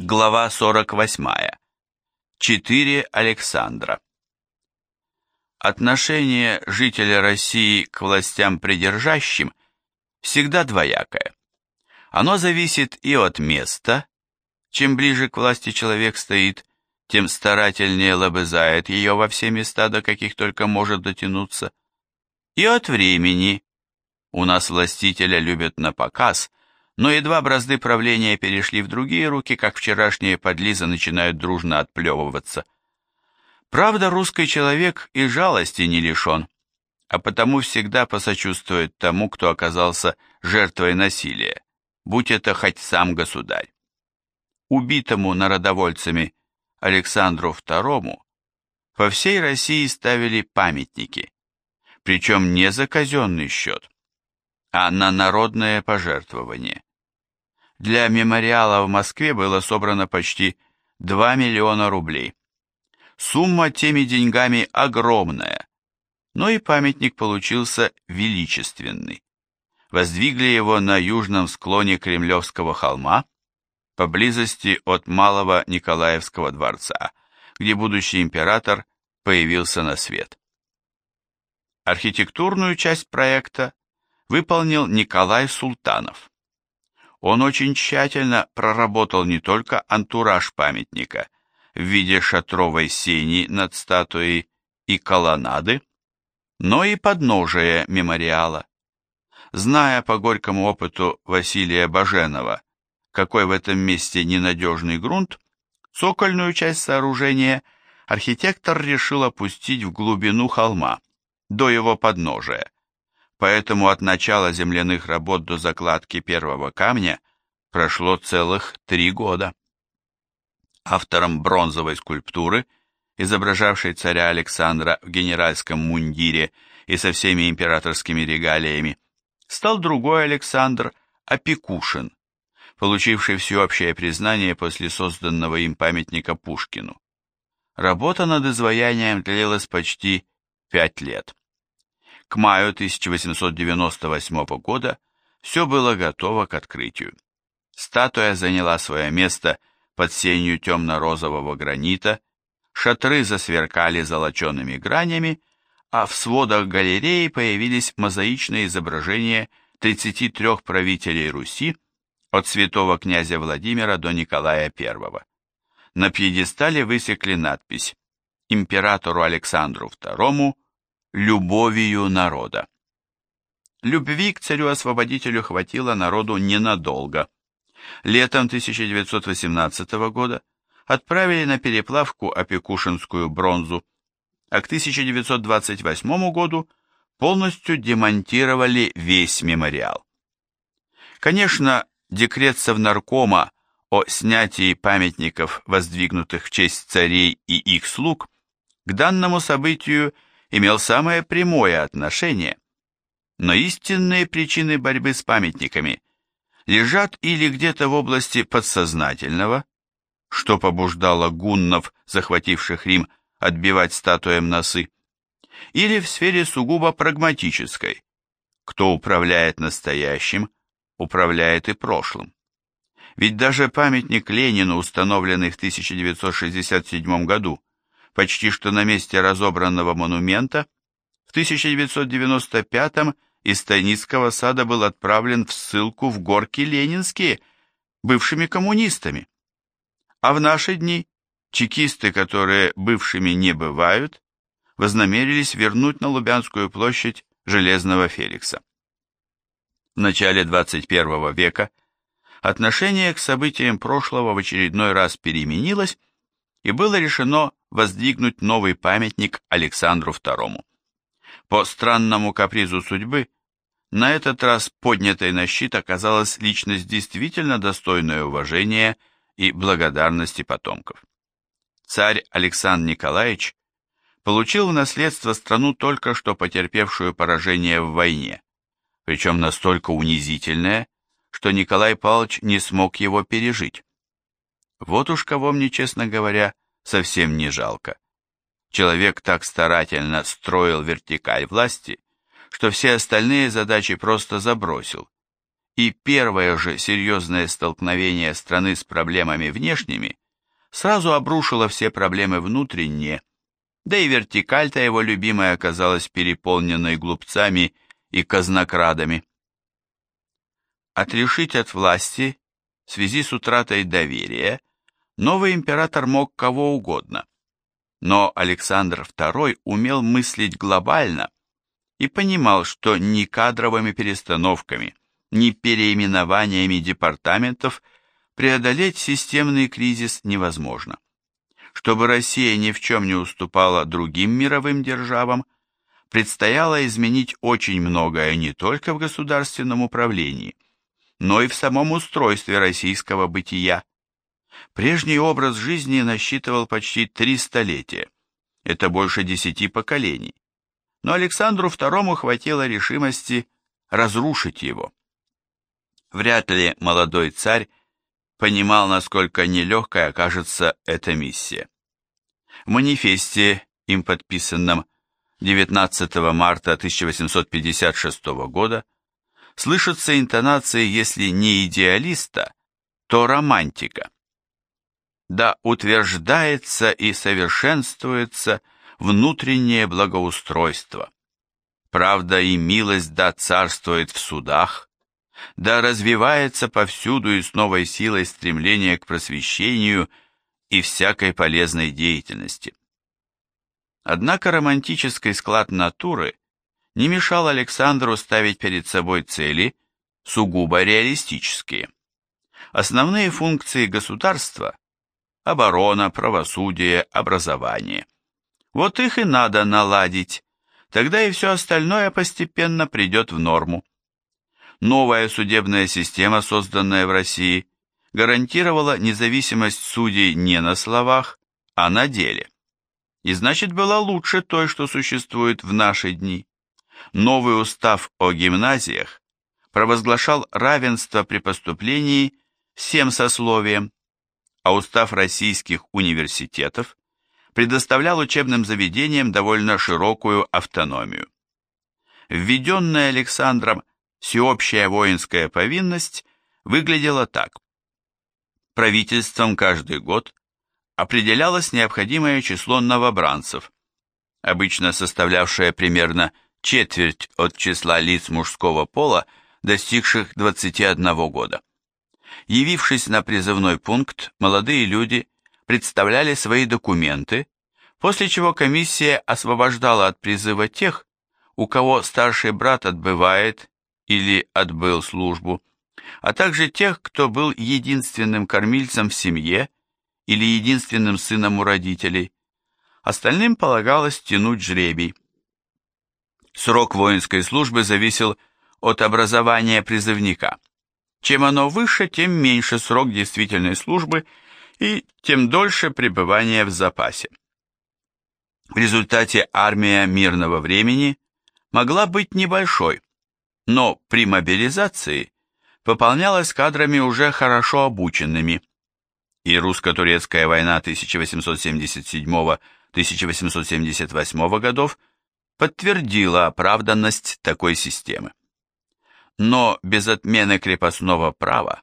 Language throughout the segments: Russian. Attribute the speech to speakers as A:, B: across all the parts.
A: Глава 48. Четыре Александра. Отношение жителя России к властям придержащим всегда двоякое. Оно зависит и от места, чем ближе к власти человек стоит, тем старательнее лобызает ее во все места, до каких только может дотянуться, и от времени. У нас властителя любят на показ – но едва бразды правления перешли в другие руки, как вчерашние подлизы начинают дружно отплевываться. Правда, русский человек и жалости не лишен, а потому всегда посочувствует тому, кто оказался жертвой насилия, будь это хоть сам государь. Убитому народовольцами Александру II по всей России ставили памятники, причем не за казенный счет, а на народное пожертвование. Для мемориала в Москве было собрано почти 2 миллиона рублей. Сумма теми деньгами огромная, но и памятник получился величественный. Воздвигли его на южном склоне Кремлевского холма, поблизости от Малого Николаевского дворца, где будущий император появился на свет. Архитектурную часть проекта выполнил Николай Султанов. Он очень тщательно проработал не только антураж памятника в виде шатровой сени над статуей и колоннады, но и подножие мемориала. Зная по горькому опыту Василия Баженова, какой в этом месте ненадежный грунт, цокольную часть сооружения архитектор решил опустить в глубину холма, до его подножия, поэтому от начала земляных работ до закладки первого камня прошло целых три года. Автором бронзовой скульптуры, изображавшей царя Александра в генеральском мундире и со всеми императорскими регалиями, стал другой Александр Опекушин, получивший всеобщее признание после созданного им памятника Пушкину. Работа над изваянием длилась почти пять лет. К маю 1898 года все было готово к открытию. Статуя заняла свое место под сенью темно-розового гранита, шатры засверкали золочеными гранями, а в сводах галереи появились мозаичные изображения 33 правителей Руси от святого князя Владимира до Николая I. На пьедестале высекли надпись «Императору Александру II любовью народа. Любви к царю-освободителю хватило народу ненадолго. Летом 1918 года отправили на переплавку опекушинскую бронзу, а к 1928 году полностью демонтировали весь мемориал. Конечно, декрет Совнаркома о снятии памятников, воздвигнутых в честь царей и их слуг, к данному событию имел самое прямое отношение, но истинные причины борьбы с памятниками лежат или где-то в области подсознательного, что побуждало гуннов, захвативших Рим, отбивать статуям носы, или в сфере сугубо прагматической, кто управляет настоящим, управляет и прошлым. Ведь даже памятник Ленину, установленный в 1967 году, почти что на месте разобранного монумента, в 1995 из Тайницкого сада был отправлен в ссылку в горки ленинские, бывшими коммунистами. А в наши дни чекисты, которые бывшими не бывают, вознамерились вернуть на Лубянскую площадь Железного Феликса. В начале 21 века отношение к событиям прошлого в очередной раз переменилось, и было решено воздвигнуть новый памятник Александру II. По странному капризу судьбы, на этот раз поднятой на щит оказалась личность действительно достойная уважения и благодарности потомков. Царь Александр Николаевич получил в наследство страну только что потерпевшую поражение в войне, причем настолько унизительное, что Николай Павлович не смог его пережить. Вот уж кого мне, честно говоря, совсем не жалко. Человек так старательно строил вертикаль власти, что все остальные задачи просто забросил, и первое же серьезное столкновение страны с проблемами внешними сразу обрушило все проблемы внутренние, да и вертикаль-то его любимая оказалась переполненной глупцами и казнокрадами. Отрешить от власти в связи с утратой доверия новый император мог кого угодно, но Александр II умел мыслить глобально и понимал, что ни кадровыми перестановками, ни переименованиями департаментов преодолеть системный кризис невозможно. Чтобы Россия ни в чем не уступала другим мировым державам, предстояло изменить очень многое не только в государственном управлении, но и в самом устройстве российского бытия. Прежний образ жизни насчитывал почти три столетия. Это больше десяти поколений. Но Александру II хватило решимости разрушить его. Вряд ли молодой царь понимал, насколько нелегкой окажется эта миссия. В манифесте, им подписанном 19 марта 1856 года, слышатся интонации, если не идеалиста, то романтика. Да утверждается и совершенствуется внутреннее благоустройство. Правда и милость да царствует в судах, да развивается повсюду и с новой силой стремление к просвещению и всякой полезной деятельности. Однако романтический склад натуры не мешал Александру ставить перед собой цели сугубо реалистические. Основные функции государства – оборона, правосудие, образование. Вот их и надо наладить, тогда и все остальное постепенно придет в норму. Новая судебная система, созданная в России, гарантировала независимость судей не на словах, а на деле. И значит была лучше той, что существует в наши дни. Новый устав о гимназиях провозглашал равенство при поступлении всем сословиям, а устав российских университетов предоставлял учебным заведениям довольно широкую автономию. Введенная Александром всеобщая воинская повинность выглядела так. Правительством каждый год определялось необходимое число новобранцев, обычно составлявшее примерно четверть от числа лиц мужского пола, достигших 21 года. Явившись на призывной пункт, молодые люди представляли свои документы, после чего комиссия освобождала от призыва тех, у кого старший брат отбывает или отбыл службу, а также тех, кто был единственным кормильцем в семье или единственным сыном у родителей. Остальным полагалось тянуть жребий. Срок воинской службы зависел от образования призывника. Чем оно выше, тем меньше срок действительной службы и тем дольше пребывания в запасе. В результате армия мирного времени могла быть небольшой, но при мобилизации пополнялась кадрами уже хорошо обученными, и русско-турецкая война 1877-1878 годов подтвердила оправданность такой системы. Но без отмены крепостного права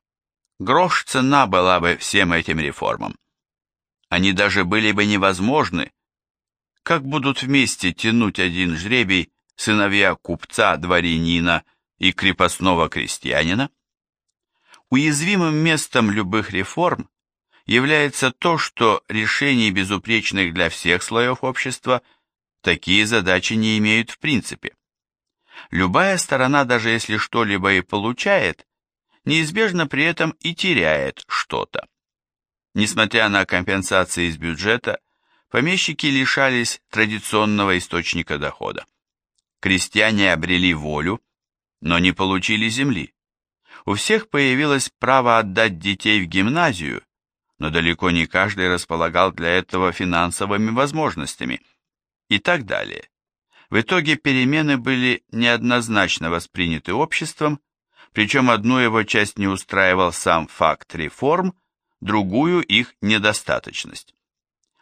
A: грош цена была бы всем этим реформам. Они даже были бы невозможны, как будут вместе тянуть один жребий сыновья купца, дворянина, и крепостного крестьянина, уязвимым местом любых реформ является то, что решений безупречных для всех слоев общества такие задачи не имеют в принципе. Любая сторона, даже если что-либо и получает, неизбежно при этом и теряет что-то. Несмотря на компенсации из бюджета, помещики лишались традиционного источника дохода. Крестьяне обрели волю, но не получили земли. У всех появилось право отдать детей в гимназию, но далеко не каждый располагал для этого финансовыми возможностями и так далее. В итоге перемены были неоднозначно восприняты обществом, причем одну его часть не устраивал сам факт реформ, другую их недостаточность.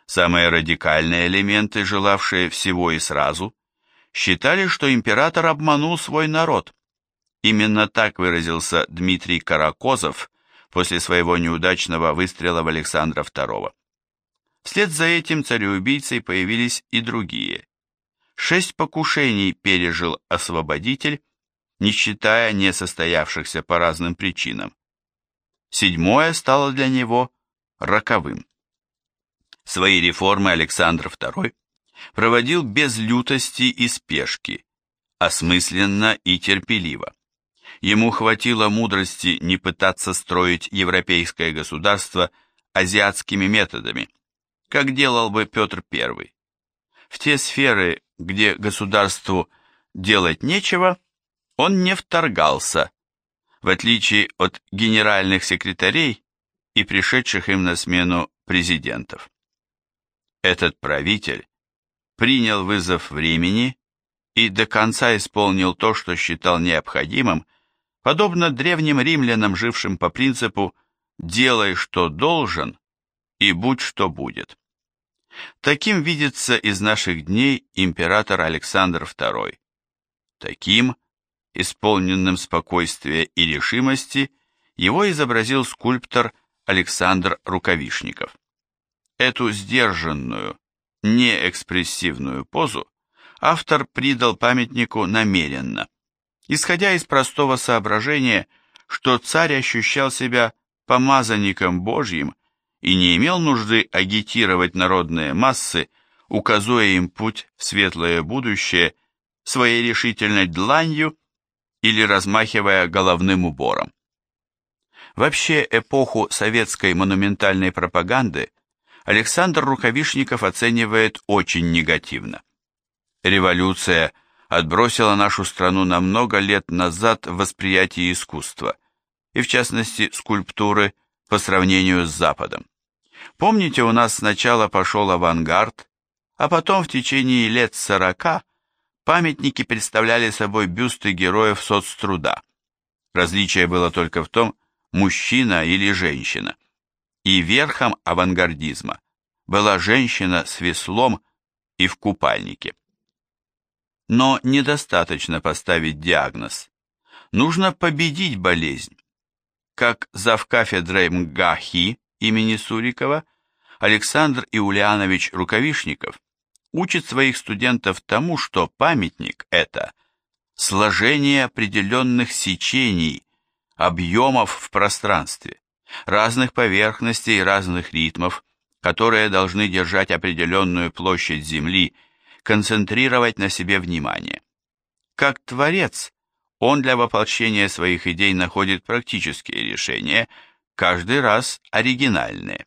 A: Самые радикальные элементы, желавшие всего и сразу, считали, что император обманул свой народ, Именно так выразился Дмитрий Каракозов после своего неудачного выстрела в Александра II. Вслед за этим цареубийцей появились и другие. Шесть покушений пережил освободитель, не считая несостоявшихся по разным причинам. Седьмое стало для него роковым. Свои реформы Александр II проводил без лютости и спешки, осмысленно и терпеливо. Ему хватило мудрости не пытаться строить европейское государство азиатскими методами, как делал бы Петр I. В те сферы, где государству делать нечего, он не вторгался, в отличие от генеральных секретарей и пришедших им на смену президентов. Этот правитель принял вызов времени и до конца исполнил то, что считал необходимым, подобно древним римлянам, жившим по принципу «делай, что должен, и будь, что будет». Таким видится из наших дней император Александр II. Таким, исполненным спокойствия и решимости, его изобразил скульптор Александр Рукавишников. Эту сдержанную, неэкспрессивную позу автор придал памятнику намеренно, исходя из простого соображения, что царь ощущал себя помазанником Божьим и не имел нужды агитировать народные массы, указывая им путь в светлое будущее своей решительной дланью или размахивая головным убором. Вообще эпоху советской монументальной пропаганды Александр Рукавишников оценивает очень негативно. Революция отбросила нашу страну на много лет назад в восприятии искусства, и в частности скульптуры по сравнению с Западом. Помните, у нас сначала пошел авангард, а потом в течение лет сорока памятники представляли собой бюсты героев соцтруда. Различие было только в том, мужчина или женщина. И верхом авангардизма была женщина с веслом и в купальнике. Но недостаточно поставить диагноз. Нужно победить болезнь. Как завкафедрой МГАХИ имени Сурикова Александр Иулианович Рукавишников учит своих студентов тому, что памятник – это сложение определенных сечений, объемов в пространстве, разных поверхностей и разных ритмов, которые должны держать определенную площадь Земли, концентрировать на себе внимание. Как творец, он для воплощения своих идей находит практические решения, каждый раз оригинальные.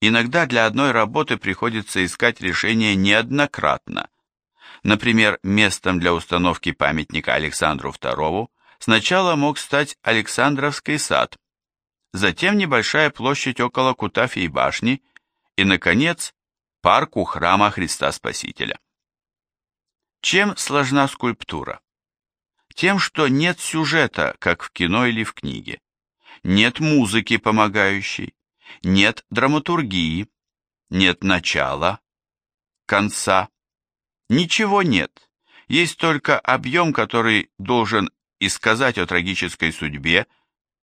A: Иногда для одной работы приходится искать решение неоднократно. Например, местом для установки памятника Александру II сначала мог стать Александровский сад, затем небольшая площадь около Кутафии башни и, наконец, парк у храма Христа Спасителя. Чем сложна скульптура? Тем, что нет сюжета, как в кино или в книге. Нет музыки, помогающей нет драматургии, нет начала, конца, ничего нет. Есть только объем, который должен и сказать о трагической судьбе,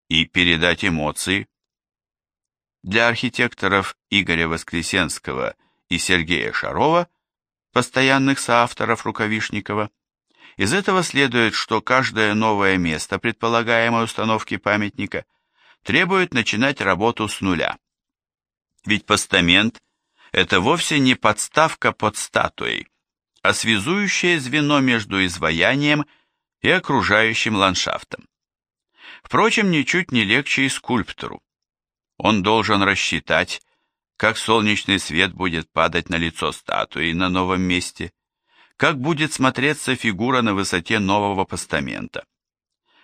A: и передать эмоции. Для архитекторов Игоря Воскресенского и Сергея Шарова, постоянных соавторов Рукавишникова, из этого следует, что каждое новое место предполагаемой установки памятника – требует начинать работу с нуля. Ведь постамент – это вовсе не подставка под статуей, а связующее звено между изваянием и окружающим ландшафтом. Впрочем, ничуть не легче и скульптору. Он должен рассчитать, как солнечный свет будет падать на лицо статуи на новом месте, как будет смотреться фигура на высоте нового постамента.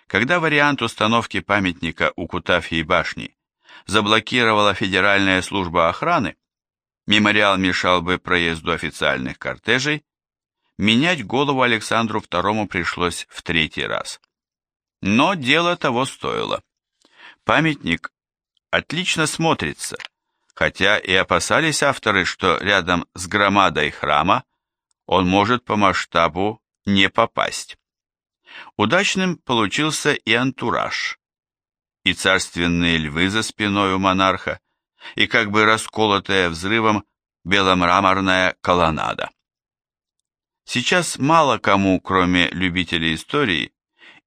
A: Когда вариант установки памятника у Кутафьей башни заблокировала Федеральная служба охраны, мемориал мешал бы проезду официальных кортежей, менять голову Александру II пришлось в третий раз. Но дело того стоило. Памятник отлично смотрится, хотя и опасались авторы, что рядом с громадой храма он может по масштабу не попасть. Удачным получился и антураж, и царственные львы за спиной у монарха, и как бы расколотая взрывом беломраморная колоннада. Сейчас мало кому, кроме любителей истории,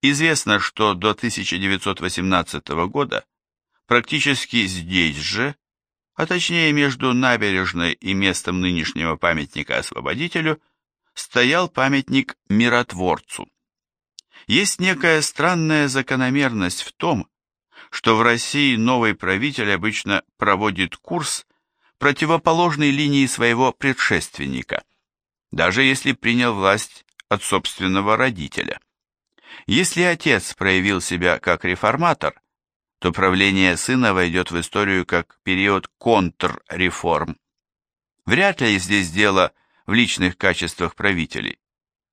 A: известно, что до 1918 года практически здесь же, а точнее между набережной и местом нынешнего памятника освободителю, стоял памятник миротворцу. Есть некая странная закономерность в том, что в России новый правитель обычно проводит курс противоположной линии своего предшественника, даже если принял власть от собственного родителя. Если отец проявил себя как реформатор, то правление сына войдет в историю как период контрреформ. Вряд ли здесь дело в личных качествах правителей,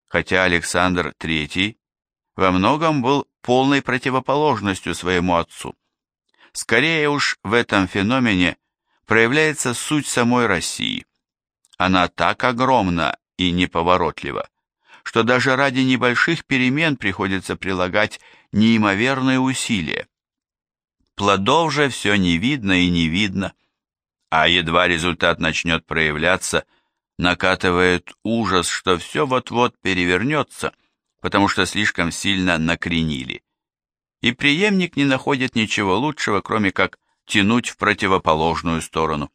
A: хотя Александр III во многом был полной противоположностью своему отцу. Скорее уж в этом феномене проявляется суть самой России. Она так огромна и неповоротлива, что даже ради небольших перемен приходится прилагать неимоверные усилия. Плодов же все не видно и не видно, а едва результат начнет проявляться, накатывает ужас, что все вот-вот перевернется, потому что слишком сильно накренили. И преемник не находит ничего лучшего, кроме как тянуть в противоположную сторону.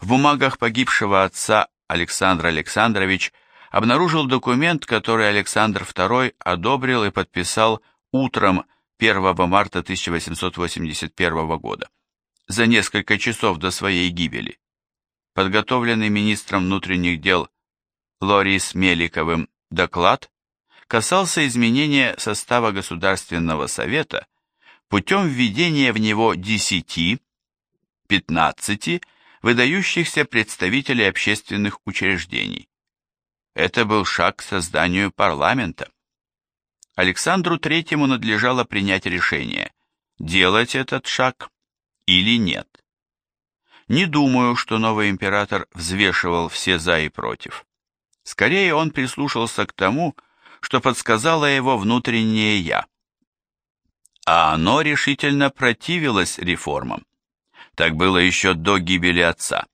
A: В бумагах погибшего отца Александр Александрович обнаружил документ, который Александр II одобрил и подписал утром 1 марта 1881 года, за несколько часов до своей гибели. Подготовленный министром внутренних дел Лорис Меликовым доклад касался изменения состава Государственного Совета путем введения в него 10, 15 выдающихся представителей общественных учреждений. Это был шаг к созданию парламента. Александру Третьему надлежало принять решение, делать этот шаг или нет. Не думаю, что новый император взвешивал все за и против. Скорее он прислушался к тому, что подсказало его внутреннее «я» а оно решительно противилось реформам. Так было еще до гибели отца.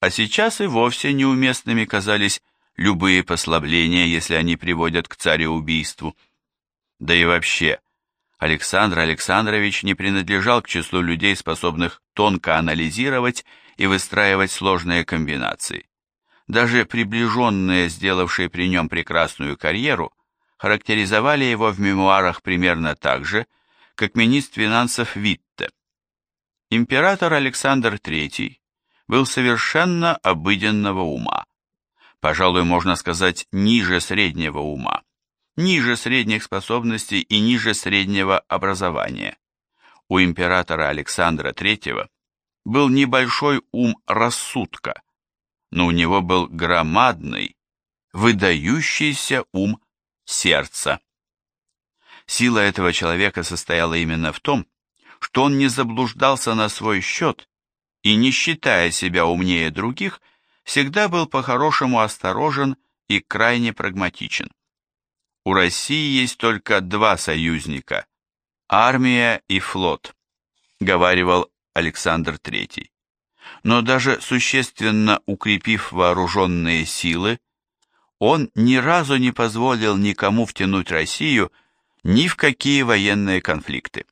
A: А сейчас и вовсе неуместными казались любые послабления, если они приводят к цареубийству. Да и вообще, Александр Александрович не принадлежал к числу людей, способных тонко анализировать и выстраивать сложные комбинации. Даже приближенные, сделавшие при нем прекрасную карьеру, характеризовали его в мемуарах примерно так же, как министр финансов Витте. Император Александр III был совершенно обыденного ума, пожалуй, можно сказать, ниже среднего ума, ниже средних способностей и ниже среднего образования. У императора Александра III был небольшой ум рассудка, но у него был громадный, выдающийся ум сердца. Сила этого человека состояла именно в том, что он не заблуждался на свой счет и, не считая себя умнее других, всегда был по-хорошему осторожен и крайне прагматичен. У России есть только два союзника – армия и флот, говаривал Александр III. Но даже существенно укрепив вооруженные силы, он ни разу не позволил никому втянуть Россию – ни в какие военные конфликты.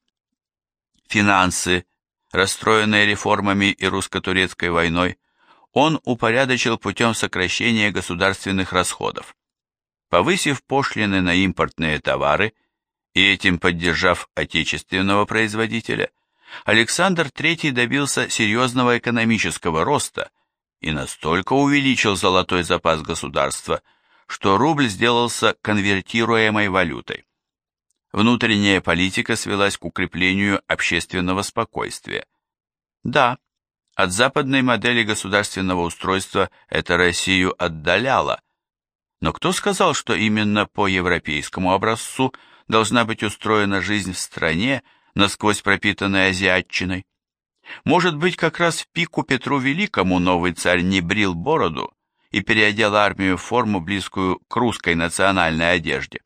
A: Финансы, расстроенные реформами и русско-турецкой войной, он упорядочил путем сокращения государственных расходов. Повысив пошлины на импортные товары и этим поддержав отечественного производителя, Александр III добился серьезного экономического роста и настолько увеличил золотой запас государства, что рубль сделался конвертируемой валютой. Внутренняя политика свелась к укреплению общественного спокойствия. Да, от западной модели государственного устройства это Россию отдаляло, но кто сказал, что именно по европейскому образцу должна быть устроена жизнь в стране, насквозь пропитанной азиатчиной? Может быть, как раз в пику Петру Великому новый царь не брил бороду и переодел армию в форму, близкую к русской национальной одежде?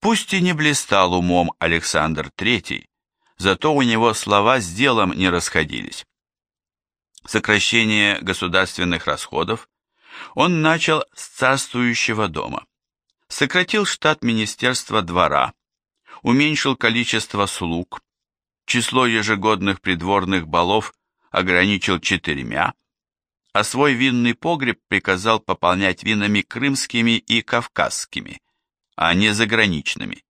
A: Пусть и не блистал умом Александр III, зато у него слова с делом не расходились. Сокращение государственных расходов он начал с царствующего дома. Сократил штат Министерства двора, уменьшил количество слуг, число ежегодных придворных балов ограничил четырьмя, а свой винный погреб приказал пополнять винами крымскими и кавказскими, а не заграничными.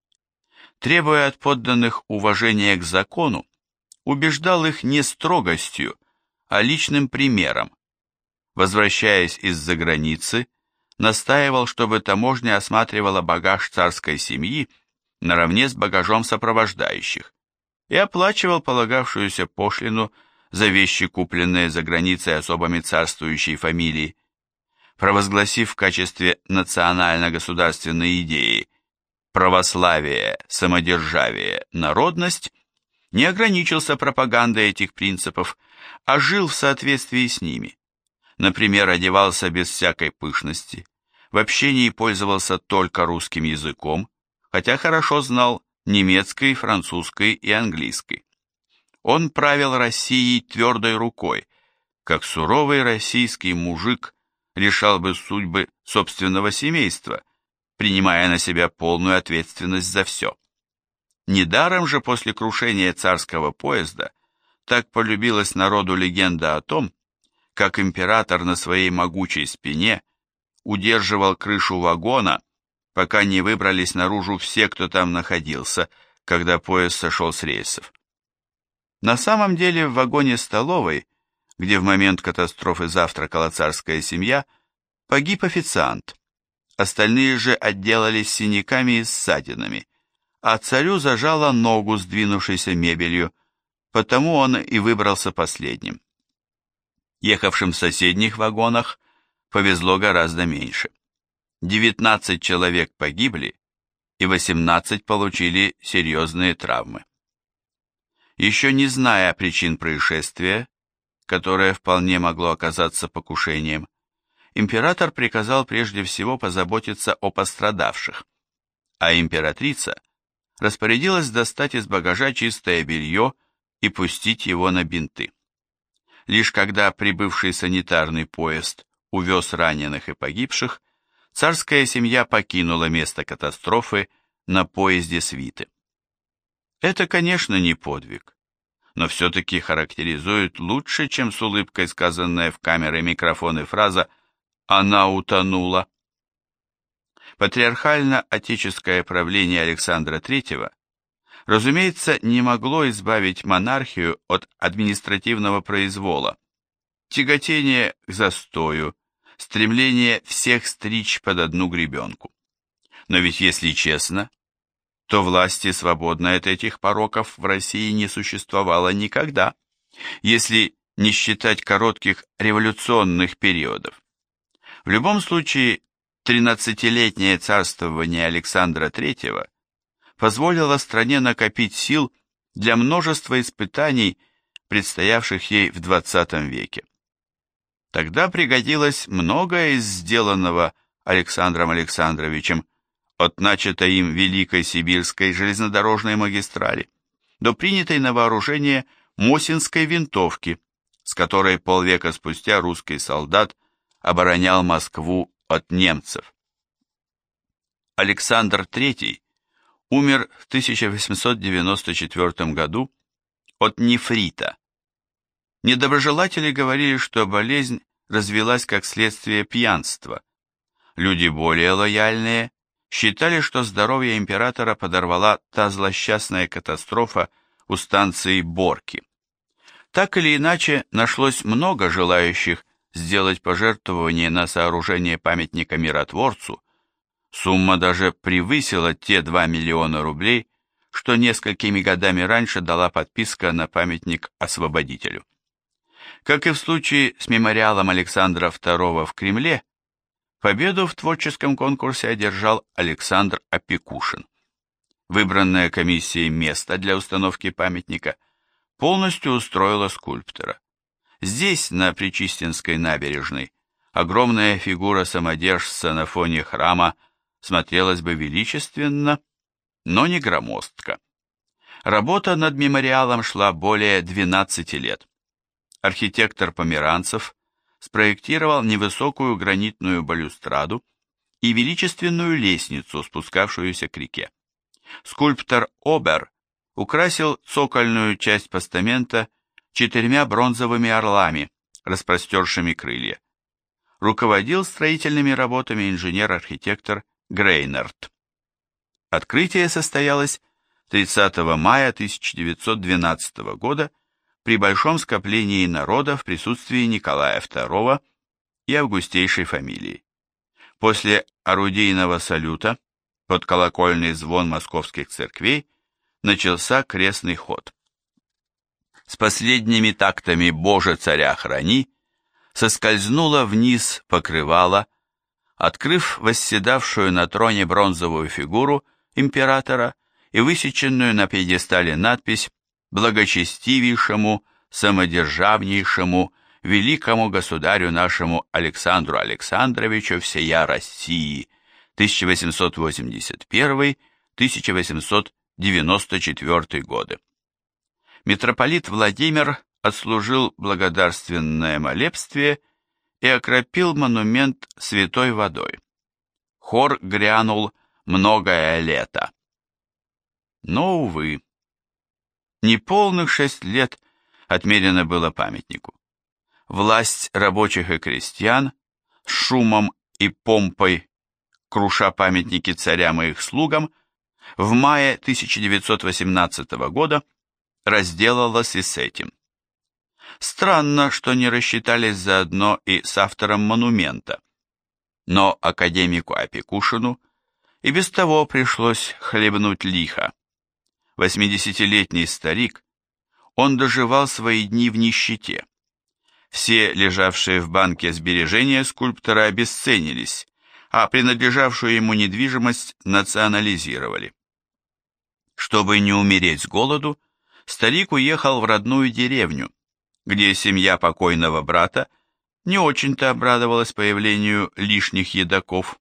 A: Требуя от подданных уважения к закону, убеждал их не строгостью, а личным примером. Возвращаясь из-за границы, настаивал, чтобы таможня осматривала багаж царской семьи наравне с багажом сопровождающих и оплачивал полагавшуюся пошлину за вещи, купленные за границей особами царствующей фамилии. Провозгласив в качестве национально-государственной идеи православие, самодержавие, народность, не ограничился пропагандой этих принципов, а жил в соответствии с ними. Например, одевался без всякой пышности, в общении пользовался только русским языком, хотя хорошо знал немецкой, французской и английской. Он правил Россией твердой рукой, как суровый российский мужик решал бы судьбы собственного семейства, принимая на себя полную ответственность за все. Недаром же после крушения царского поезда так полюбилась народу легенда о том, как император на своей могучей спине удерживал крышу вагона пока не выбрались наружу все, кто там находился, когда поезд сошел с рельсов. На самом деле в вагоне столовой, где в момент катастрофы завтракала царская семья, погиб официант. Остальные же отделались синяками и ссадинами, а царю зажало ногу, сдвинувшейся мебелью, потому он и выбрался последним. Ехавшим в соседних вагонах повезло гораздо меньше. 19 человек погибли и 18 получили серьезные травмы. Еще не зная причин происшествия, которое вполне могло оказаться покушением, император приказал прежде всего позаботиться о пострадавших, а императрица распорядилась достать из багажа чистое белье и пустить его на бинты. Лишь когда прибывший санитарный поезд увез раненых и погибших, царская семья покинула место катастрофы на поезде свиты. Это, конечно, не подвиг, но все-таки характеризует лучше, чем с улыбкой сказанная в камеры микрофоны фраза «она утонула». Патриархально-отеческое правление Александра III, разумеется, не могло избавить монархию от административного произвола, тяготения к застою, стремление всех стричь под одну гребенку. Но ведь если честно, то власти, свободной от этих пороков, в России не существовало никогда, если не считать коротких революционных периодов. В любом случае, 13-летнее царствование Александра III позволило стране накопить сил для множества испытаний, предстоявших ей в XX веке. Тогда пригодилось многое из сделанного Александром Александровичем от начатой им Великой Сибирской железнодорожной магистрали до принятой на вооружение Мосинской винтовки, с которой полвека спустя русский солдат оборонял Москву от немцев. Александр III умер в 1894 году от нефрита, Недоброжелатели говорили, что болезнь развелась как следствие пьянства. Люди более лояльные считали, что здоровье императора подорвала та злосчастная катастрофа у станции Борки. Так или иначе, нашлось много желающих сделать пожертвование на сооружение памятника миротворцу. Сумма даже превысила те 2 миллиона рублей, что несколькими годами раньше дала подписка на памятник освободителю. Как и в случае с мемориалом Александра II в Кремле, победу в творческом конкурсе одержал Александр Опекушин. Выбранное комиссией место для установки памятника полностью устроило скульптора. Здесь, на Причистинской набережной, огромная фигура самодержца на фоне храма смотрелась бы величественно но не громоздко. Работа над мемориалом шла более 12 лет. Архитектор Померанцев спроектировал невысокую гранитную балюстраду и величественную лестницу, спускавшуюся к реке. Скульптор Обер украсил цокольную часть постамента четырьмя бронзовыми орлами, распростершими крылья. Руководил строительными работами инженер-архитектор Грейнерт. Открытие состоялось 30 мая 1912 года при большом скоплении народа в присутствии Николая II и августейшей фамилии. После орудийного салюта под колокольный звон московских церквей начался крестный ход. С последними тактами «Боже, царя храни» соскользнула вниз покрывало, открыв восседавшую на троне бронзовую фигуру императора и высеченную на пьедестале надпись «Благочестивейшему, самодержавнейшему, великому государю нашему Александру Александровичу всея России» 1891-1894 годы. Митрополит Владимир отслужил благодарственное молебствие и окропил монумент святой водой. Хор грянул многое лето. Но, увы, неполных шесть лет отмерено было памятнику. Власть рабочих и крестьян с шумом и помпой, круша памятники царям и их слугам, в мае 1918 года разделалась и с этим. Странно, что не рассчитались заодно и с автором монумента. Но академику Опекушину и без того пришлось хлебнуть лихо. Восьмидесятилетний старик, он доживал свои дни в нищете. Все лежавшие в банке сбережения скульптора обесценились, а принадлежавшую ему недвижимость национализировали. Чтобы не умереть с голоду, старик уехал в родную деревню, где семья покойного брата не очень-то обрадовалась появлению лишних едоков.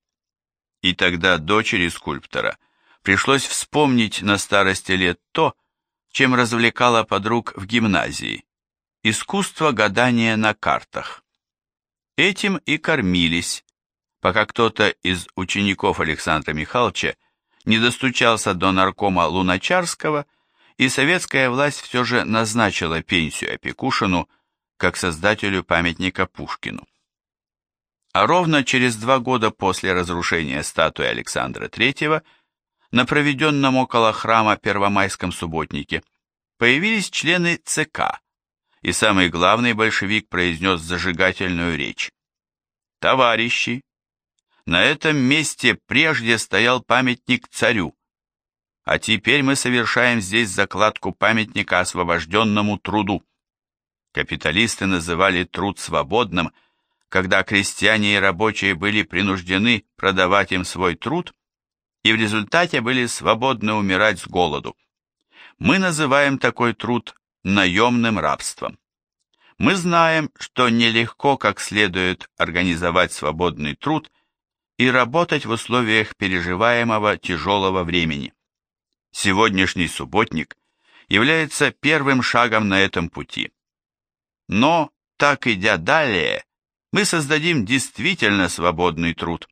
A: И тогда дочери скульптора – пришлось вспомнить на старости лет то, чем развлекала подруг в гимназии – искусство гадания на картах. Этим и кормились, пока кто-то из учеников Александра Михайловича не достучался до наркома Луначарского, и советская власть все же назначила пенсию Опекушину как создателю памятника Пушкину. А ровно через два года после разрушения статуи Александра III – на проведенном около храма Первомайском субботнике появились члены ЦК, и самый главный большевик произнес зажигательную речь. «Товарищи, на этом месте прежде стоял памятник царю, а теперь мы совершаем здесь закладку памятника освобожденному труду. Капиталисты называли труд свободным, когда крестьяне и рабочие были принуждены продавать им свой труд, и в результате были свободны умирать с голоду. Мы называем такой труд наемным рабством. Мы знаем, что нелегко как следует организовать свободный труд и работать в условиях переживаемого тяжелого времени. Сегодняшний субботник является первым шагом на этом пути. Но, так идя далее, мы создадим действительно свободный труд.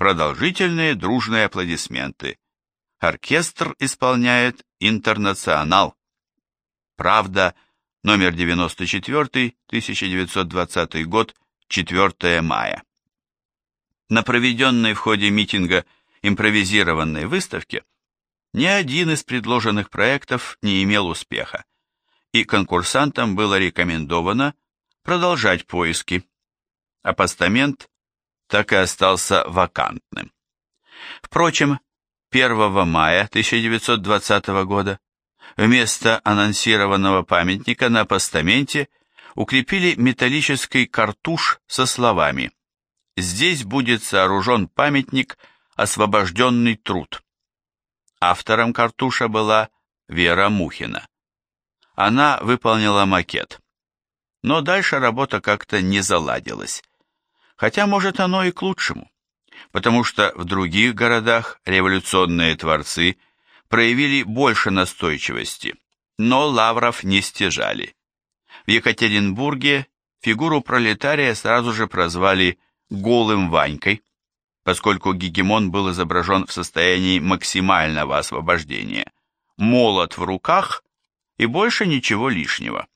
A: Продолжительные дружные аплодисменты. Оркестр исполняет «Интернационал». Правда, номер 94, 1920 год, 4 мая. На проведенной в ходе митинга импровизированной выставке ни один из предложенных проектов не имел успеха, и конкурсантам было рекомендовано продолжать поиски. А постамент так и остался вакантным. Впрочем, 1 мая 1920 года вместо анонсированного памятника на постаменте укрепили металлический картуш со словами «Здесь будет сооружен памятник «Освобожденный труд». Автором картуша была Вера Мухина. Она выполнила макет. Но дальше работа как-то не заладилась. Хотя, может, оно и к лучшему, потому что в других городах революционные творцы проявили больше настойчивости, но лавров не стяжали. В Екатеринбурге фигуру пролетария сразу же прозвали «голым Ванькой», поскольку гегемон был изображен в состоянии максимального освобождения, молот в руках и больше ничего лишнего.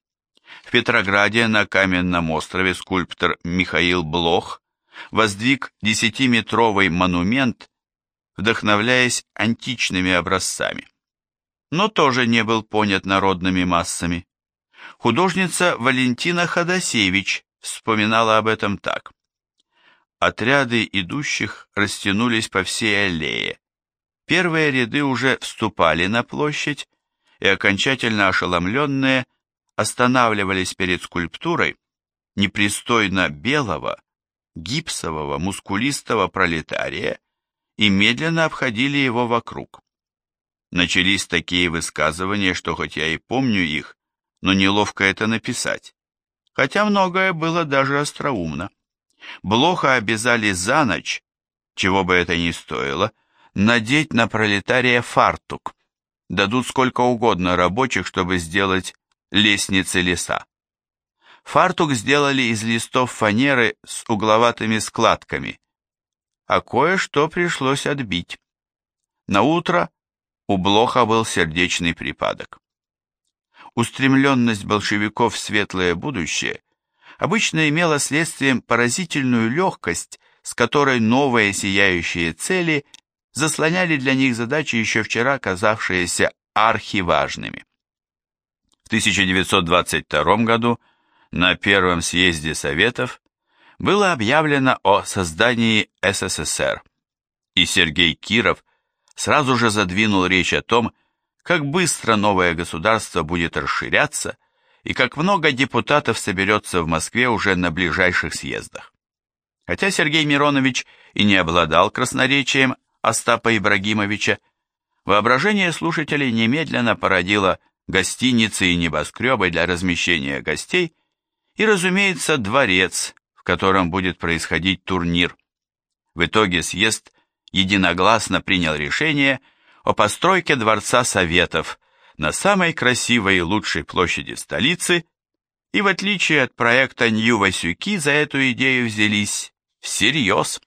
A: В Петрограде на каменном острове скульптор Михаил Блох воздвиг десятиметровый монумент, вдохновляясь античными образцами. Но тоже не был понят народными массами. Художница Валентина Ходосевич вспоминала об этом так. Отряды идущих растянулись по всей аллее. Первые ряды уже вступали на площадь, и окончательно ошеломленные останавливались перед скульптурой непристойно белого, гипсового, мускулистого пролетария и медленно обходили его вокруг. Начались такие высказывания, что хоть я и помню их, но неловко это написать, хотя многое было даже остроумно. Блоха обязали за ночь, чего бы это ни стоило, надеть на пролетария фартук. Дадут сколько угодно рабочих, чтобы сделать лестницы леса. Фартук сделали из листов фанеры с угловатыми складками, а кое-что пришлось отбить. На утро у Блоха был сердечный припадок. Устремленность большевиков в светлое будущее обычно имела следствием поразительную легкость, с которой новые сияющие цели заслоняли для них задачи, еще вчера казавшиеся архиважными. В 1922 году на Первом съезде Советов было объявлено о создании СССР, и Сергей Киров сразу же задвинул речь о том, как быстро новое государство будет расширяться и как много депутатов соберется в Москве уже на ближайших съездах. Хотя Сергей Миронович и не обладал красноречием Остапа Ибрагимовича, воображение слушателей немедленно породило гостиницы и небоскребы для размещения гостей и, разумеется, дворец, в котором будет происходить турнир. В итоге съезд единогласно принял решение о постройке Дворца Советов на самой красивой и лучшей площади столицы, и в отличие от проекта Нью-Васюки за эту идею взялись всерьез.